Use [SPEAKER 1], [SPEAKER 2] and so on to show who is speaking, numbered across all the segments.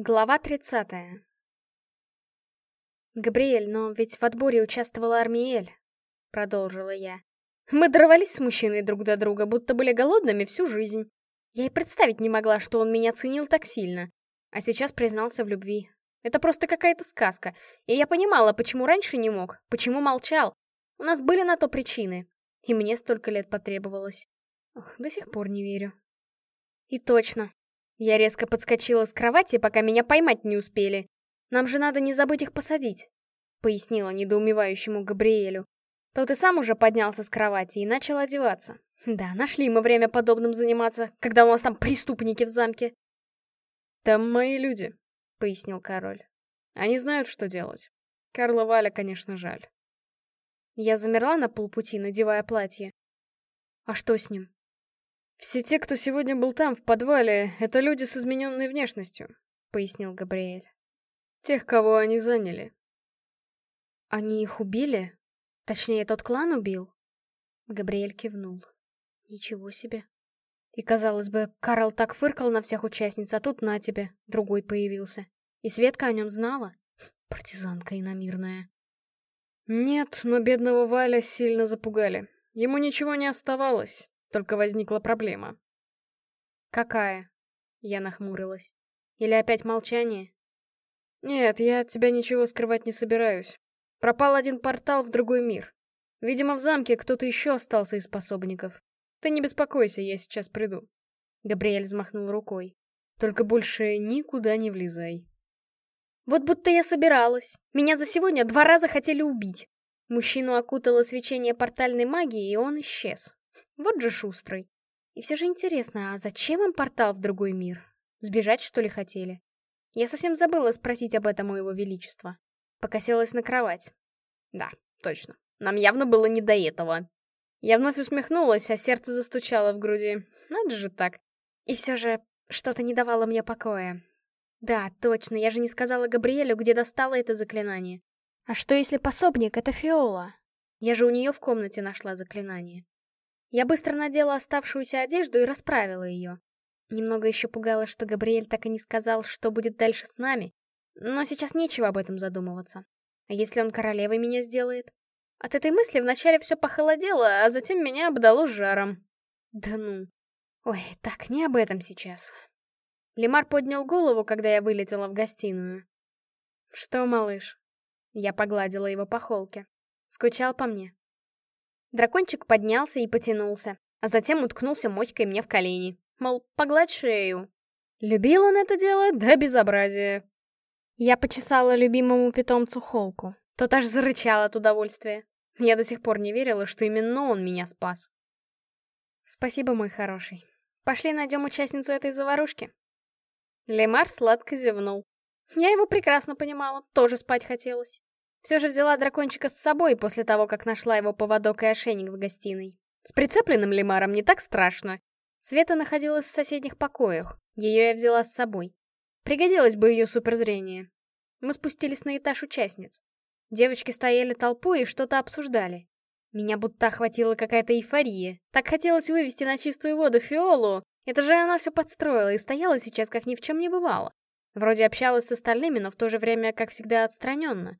[SPEAKER 1] Глава 30. «Габриэль, но ведь в отборе участвовала Армиэль», — продолжила я. «Мы дорвались с мужчиной друг до друга, будто были голодными всю жизнь. Я и представить не могла, что он меня ценил так сильно. А сейчас признался в любви. Это просто какая-то сказка. И я понимала, почему раньше не мог, почему молчал. У нас были на то причины. И мне столько лет потребовалось. Ох, до сих пор не верю. И точно, я резко подскочила с кровати, пока меня поймать не успели. Нам же надо не забыть их посадить, пояснила недоумевающему Габриэлю. Тот и сам уже поднялся с кровати и начал одеваться. Да, нашли мы время подобным заниматься, когда у нас там преступники в замке.
[SPEAKER 2] Там мои люди, пояснил король. Они знают, что делать. Карла Валя, конечно, жаль.
[SPEAKER 1] Я замерла на полпути, надевая платье. А что с ним?
[SPEAKER 2] «Все те, кто сегодня был там, в подвале, это люди с измененной внешностью», — пояснил Габриэль. «Тех, кого они заняли».
[SPEAKER 1] «Они их убили? Точнее, тот клан убил?» Габриэль кивнул. «Ничего себе». И, казалось бы, Карл так фыркал на всех участниц, а тут на тебе, другой появился. И Светка о нем знала? Партизанка иномирная.
[SPEAKER 2] Нет, но бедного Валя сильно запугали. Ему ничего не оставалось, только возникла проблема.
[SPEAKER 1] «Какая?» Я нахмурилась. «Или опять молчание?»
[SPEAKER 2] «Нет, я от тебя ничего скрывать не собираюсь. Пропал один портал в другой мир. Видимо, в замке кто-то еще остался из способников. Ты не беспокойся, я сейчас приду».
[SPEAKER 1] Габриэль взмахнул рукой.
[SPEAKER 2] «Только больше никуда не влезай».
[SPEAKER 1] Вот будто я собиралась. Меня за сегодня два раза хотели убить. Мужчину окутало свечение портальной магии, и он исчез. Вот же шустрый. И все же интересно, а зачем им портал в другой мир? Сбежать, что ли, хотели? Я совсем забыла спросить об этом у его величества. Покосилась на кровать. Да, точно. Нам явно было не до этого. Я вновь усмехнулась, а сердце застучало в груди. Надо же так. И все же что-то не давало мне покоя. Да, точно, я же не сказала Габриэлю, где достала это заклинание. А что если пособник — это Фиола? Я же у нее в комнате нашла заклинание. Я быстро надела оставшуюся одежду и расправила ее. Немного еще пугало, что Габриэль так и не сказал, что будет дальше с нами. Но сейчас нечего об этом задумываться. А если он королевой меня сделает? От этой мысли вначале все похолодело, а затем меня обдало жаром. Да ну. Ой, так, не об этом сейчас. Лемар поднял голову, когда я вылетела в гостиную. «Что, малыш?» Я погладила его по холке. Скучал по мне. Дракончик поднялся и потянулся, а затем уткнулся моськой мне в колени. Мол, погладь шею. Любил он это дело до безобразия. Я почесала любимому питомцу холку. Тот аж зарычал от удовольствия. Я до сих пор не верила, что именно он меня спас. Спасибо, мой хороший. Пошли найдем участницу этой заварушки. Лемар сладко зевнул. Я его прекрасно понимала, тоже спать хотелось. Все же взяла дракончика с собой после того, как нашла его поводок и ошейник в гостиной. С прицепленным лимаром не так страшно. Света находилась в соседних покоях. Ее я взяла с собой. Пригодилось бы ее суперзрение. Мы спустились на этаж участниц. Девочки стояли толпой и что-то обсуждали. Меня будто охватила какая-то эйфория. Так хотелось вывести на чистую воду Фиолу. Это же она все подстроила и стояла сейчас, как ни в чем не бывало. Вроде общалась с остальными, но в то же время, как всегда, отстраненно.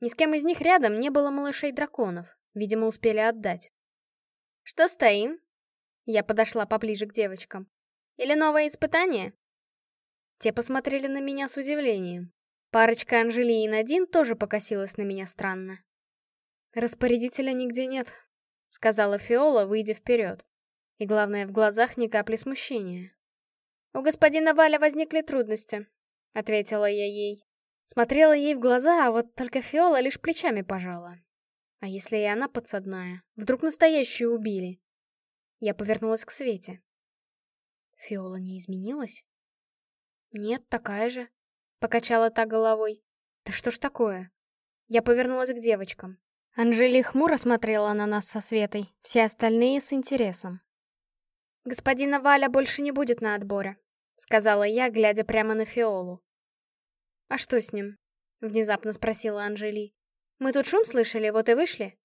[SPEAKER 1] Ни с кем из них рядом не было малышей-драконов. Видимо, успели отдать. «Что стоим?» Я подошла поближе к девочкам. «Или новое испытание?» Те посмотрели на меня с удивлением. Парочка Анжели и Надин тоже покосилась на меня странно. «Распорядителя нигде нет», — сказала Фиола, выйдя вперед. И главное, в глазах ни капли смущения. «У господина Валя возникли трудности», — ответила я ей. Смотрела ей в глаза, а вот только Фиола лишь плечами пожала. А если и она подсадная? Вдруг настоящую убили? Я повернулась к Свете. Фиола не изменилась? Нет, такая же. Покачала та головой. Да что ж такое? Я повернулась к девочкам. Анжели хмуро смотрела на нас со Светой, все остальные с интересом. «Господина Валя больше не будет на отборе», — сказала я, глядя прямо на Фиолу. «А что с ним?» — внезапно спросила Анжели. «Мы тут шум слышали, вот и вышли».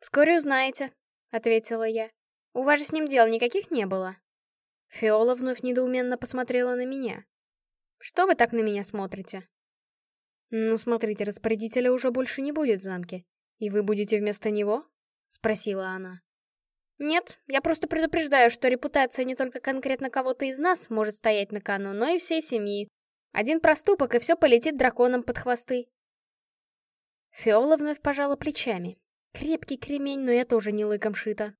[SPEAKER 1] «Вскоре узнаете», — ответила я. «У вас же с ним дел никаких не было?» Фиола вновь недоуменно посмотрела на меня. Что вы так на меня смотрите?»
[SPEAKER 2] «Ну, смотрите, распорядителя уже больше не будет в замке. И вы будете вместо него?» — спросила она.
[SPEAKER 1] «Нет, я просто предупреждаю, что репутация не только конкретно кого-то из нас может стоять на кону, но и всей семьи. Один проступок, и все полетит драконом под хвосты».
[SPEAKER 2] Фиола вновь пожала плечами. Крепкий кремень, но я тоже не лыком шита.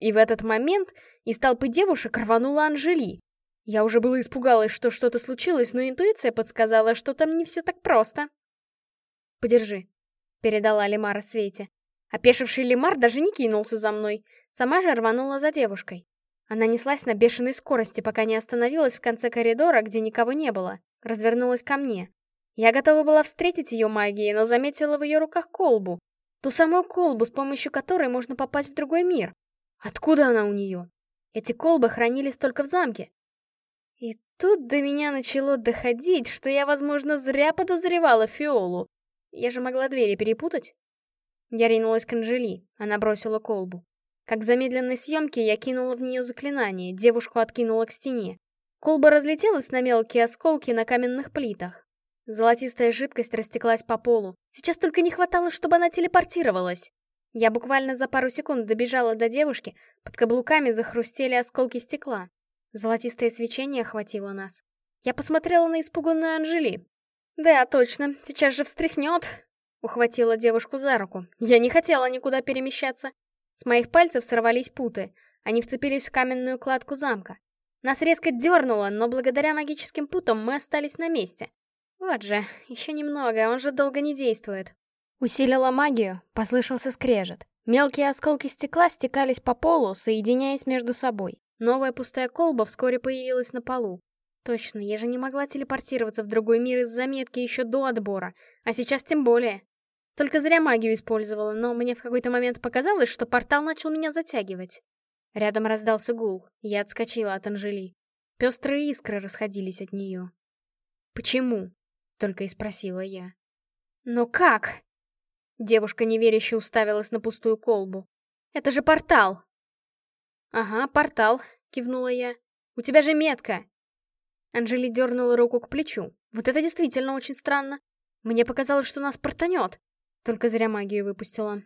[SPEAKER 2] И в этот момент из толпы девушек рванула Анжели. Я уже было испугалась, что что-то случилось, но интуиция подсказала, что там не все так просто.
[SPEAKER 1] «Подержи», — передала Лемара Свете. Опешивший Лемар даже не кинулся за мной, сама же рванула за девушкой. Она неслась на бешеной скорости, пока не остановилась в конце коридора, где никого не было. Развернулась ко мне. Я готова была встретить ее магией, но заметила в ее руках колбу. Ту самую колбу, с помощью которой можно попасть в другой мир. Откуда она у нее? Эти колбы хранились только в замке. И тут до меня начало доходить, что я, возможно, зря подозревала Фиолу. Я же могла двери перепутать. Я ринулась к Анжели, она бросила колбу. Как в замедленной съемке я кинула в нее заклинание, девушку откинула к стене. Колба разлетелась на мелкие осколки на каменных плитах. Золотистая жидкость растеклась по полу. Сейчас только не хватало, чтобы она телепортировалась. Я буквально за пару секунд добежала до девушки, под каблуками захрустели осколки стекла. Золотистое свечение охватило нас. Я посмотрела на испуганную Анжели. «Да, точно, сейчас же встряхнет!» Ухватила девушку за руку. Я не хотела никуда перемещаться. С моих пальцев сорвались путы. Они вцепились в каменную кладку замка. Нас резко дернуло, но благодаря магическим путам мы остались на месте. Вот же, еще немного, он же долго не действует. Усилила магию, послышался скрежет. Мелкие осколки стекла стекались по полу, соединяясь между собой. Новая пустая колба вскоре появилась на полу. Точно, я же не могла телепортироваться в другой мир из заметки еще до отбора, а сейчас тем более. Только зря магию использовала, но мне в какой-то момент показалось, что портал начал меня затягивать. Рядом раздался гул, я отскочила от Анжели. Пестрые искры расходились от нее. «Почему?» — только и спросила я. «Но как?» Девушка неверяще уставилась на пустую колбу. «Это же портал!» «Ага, портал», — кивнула я. «У тебя же метка!» Анжели дернула руку к плечу. Вот это действительно очень странно. Мне показалось, что нас портанет. Только зря магию выпустила.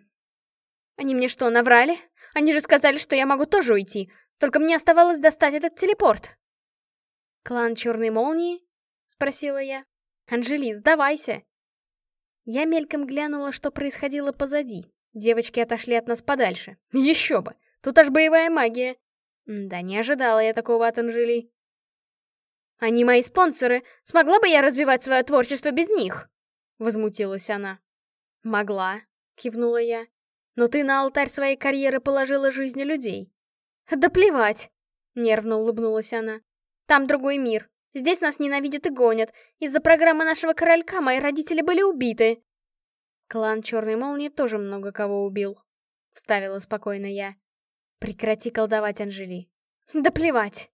[SPEAKER 1] «Они мне что, наврали? Они же сказали, что я могу тоже уйти. Только мне оставалось достать этот телепорт». «Клан Черной Молнии?» — спросила я. «Анжели, сдавайся!» Я мельком глянула, что происходило позади. Девочки отошли от нас подальше. Еще бы! Тут аж боевая магия. Да, не ожидала я такого от Анжели. Они мои спонсоры. Смогла бы я развивать свое творчество без них? Возмутилась она. Могла, кивнула я. Но ты на алтарь своей карьеры положила жизни людей. Да плевать, нервно улыбнулась она. Там другой мир. Здесь нас ненавидят и гонят. Из-за программы нашего королька мои родители были убиты. Клан Черной Молнии тоже много кого убил. Вставила спокойно я. Прекрати колдовать, Анжели. Да плевать.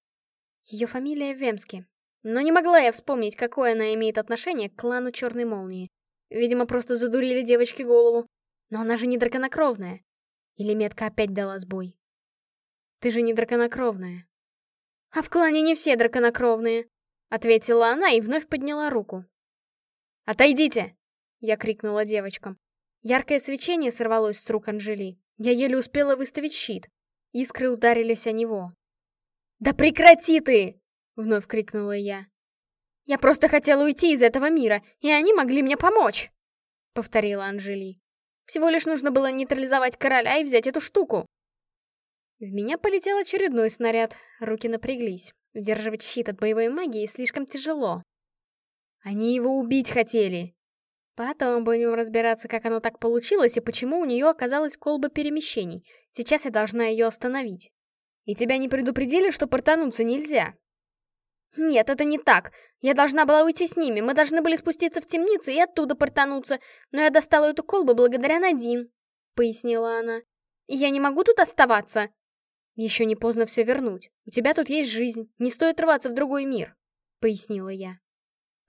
[SPEAKER 1] Ее фамилия Вемски. Но не могла я вспомнить, какое она имеет отношение к клану Черной Молнии. Видимо, просто задурили девочке голову. Но она же не драконокровная. Или метка опять дала сбой? Ты же не драконокровная. А в клане не все драконокровные. — ответила она и вновь подняла руку. «Отойдите!» — я крикнула девочкам. Яркое свечение сорвалось с рук Анжели. Я еле успела выставить щит. Искры ударились о него. «Да прекрати ты!» — вновь крикнула я. «Я просто хотела уйти из этого мира, и они могли мне помочь!» — повторила Анжели. «Всего лишь нужно было нейтрализовать короля и взять эту штуку!» В меня полетел очередной снаряд, руки напряглись. Удерживать щит от боевой магии слишком тяжело. Они его убить хотели. Потом будем разбираться, как оно так получилось и почему у нее оказалась колба перемещений. Сейчас я должна ее остановить. И тебя не предупредили, что портануться нельзя? Нет, это не так. Я должна была уйти с ними. Мы должны были спуститься в темницу и оттуда портануться. Но я достала эту колбу благодаря Надин, — пояснила она. Я не могу тут оставаться. «Еще не поздно все вернуть. У тебя тут есть жизнь, не стоит рваться в другой мир», — пояснила я.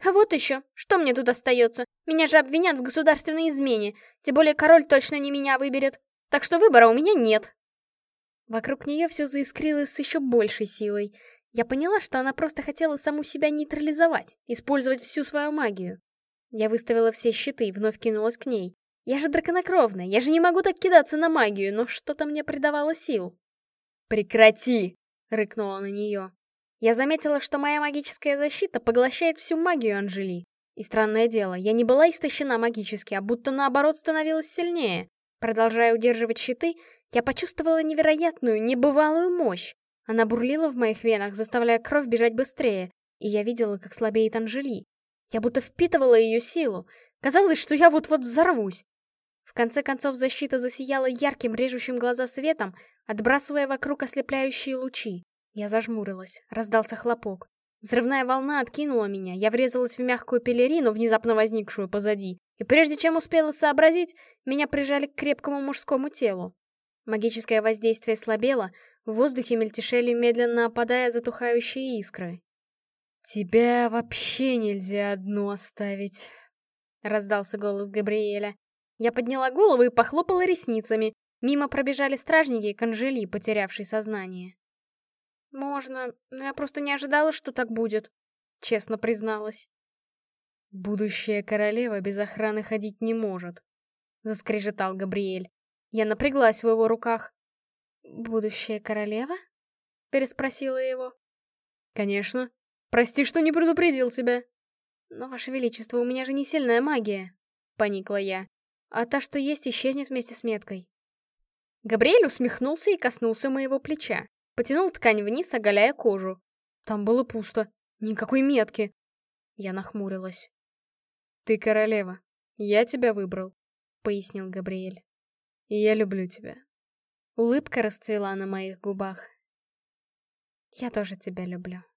[SPEAKER 1] «А вот еще, что мне тут остается? Меня же обвинят в государственной измене, тем более король точно не меня выберет, так что выбора у меня нет». Вокруг нее все заискрилось с еще большей силой. Я поняла, что она просто хотела саму себя нейтрализовать, использовать всю свою магию. Я выставила все щиты и вновь кинулась к ней. Я же драконокровная, я же не могу так кидаться на магию, но что-то мне придавало сил.
[SPEAKER 2] «Прекрати!» — рыкнула на нее.
[SPEAKER 1] Я заметила, что моя магическая защита поглощает всю магию Анжели. И странное дело, я не была истощена магически, а будто наоборот становилась сильнее. Продолжая удерживать щиты, я почувствовала невероятную, небывалую мощь. Она бурлила в моих венах, заставляя кровь бежать быстрее, и я видела, как слабеет Анжели. Я будто впитывала ее силу. Казалось, что я вот-вот взорвусь. В конце концов защита засияла ярким, режущим глаза светом, отбрасывая вокруг ослепляющие лучи. Я зажмурилась, раздался хлопок. Взрывная волна откинула меня, я врезалась в мягкую пелерину, внезапно возникшую позади, и прежде чем успела сообразить, меня прижали к крепкому мужскому телу. Магическое воздействие слабело, в воздухе мельтешели, медленно опадая затухающие искры.
[SPEAKER 2] «Тебя вообще нельзя одну оставить», — раздался голос Габриэля.
[SPEAKER 1] Я подняла голову и похлопала ресницами. Мимо пробежали стражники и Анжели, потерявшей сознание. «Можно, но я просто не ожидала, что так будет», — честно призналась.
[SPEAKER 2] «Будущая королева без охраны ходить не может», — заскрежетал Габриэль.
[SPEAKER 1] Я напряглась в его руках. «Будущая королева?» — переспросила его.
[SPEAKER 2] «Конечно. Прости, что не предупредил тебя».
[SPEAKER 1] «Но, Ваше Величество, у меня же не сильная магия», — поникла я. «А та, что есть, исчезнет вместе с меткой». Габриэль усмехнулся и коснулся моего плеча. Потянул ткань вниз, оголяя кожу. Там было пусто. Никакой метки. Я нахмурилась.
[SPEAKER 2] «Ты королева. Я тебя выбрал», — пояснил Габриэль. «И я люблю тебя».
[SPEAKER 1] Улыбка расцвела на моих губах. «Я тоже тебя люблю».